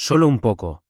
Solo un poco.